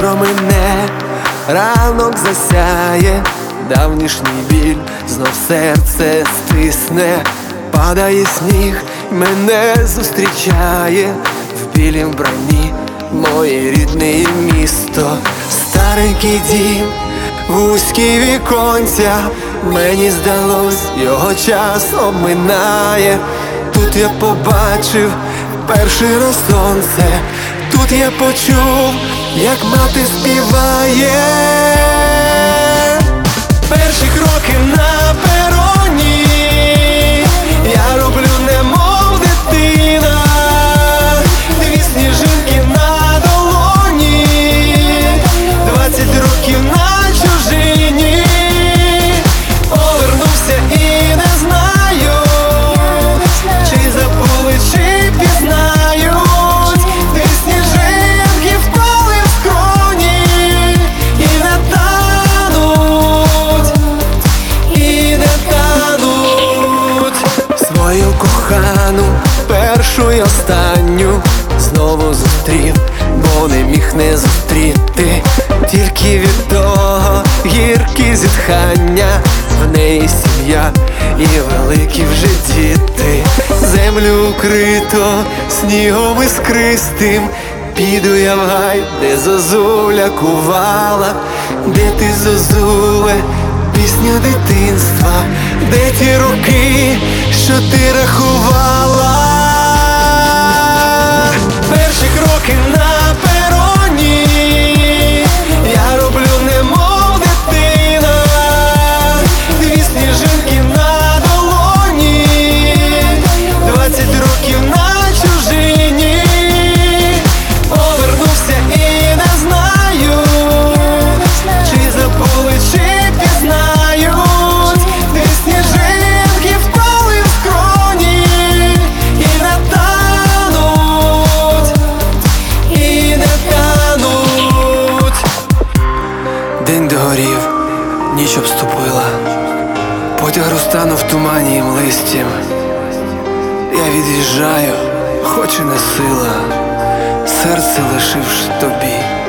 промине, ранок засяє, давнішній біль знов серце стисне, падає сніг, мене зустрічає. В білім вбранні, моє рідне місто, старенький дім, вузькі віконця, мені здалось, його час обминає. Тут я побачив перший раз сонце, тут я почув, як мати співає. Кохану, першу й останню. Знову зустрів, бо не міг не зустріти, тільки від того гіркі зітхання, в неї сім'я і великі вже діти, землю укрито снігом іскристим. Піду я в гай, де зозуля кувала, де ти зозуле, пісня дитинства, де ті роки, що ти рахувала, Догорів, ніч обступила, потяг розтанув в тумані і листям. Я від'їжджаю, хоч і не сила, серце лишивши тобі.